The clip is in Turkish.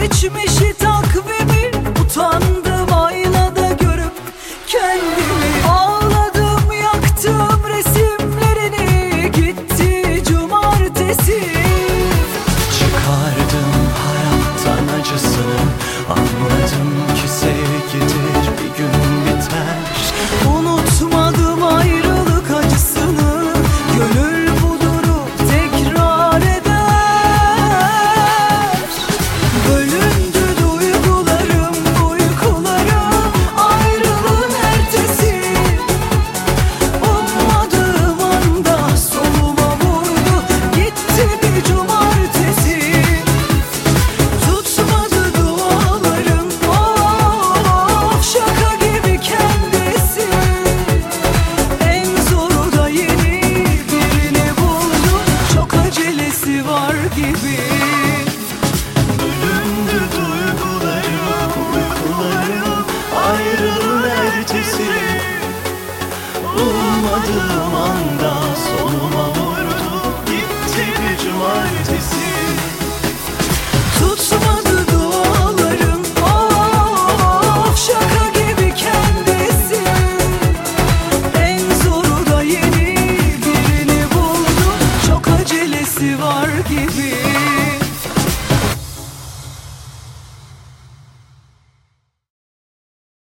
geçmişi Vurulmadım anda soluma vurdu gitti bir cumartesi Tutmadı dualarım of şaka gibi kendisi. En zoru da yeni birini buldum çok acelesi var gibi.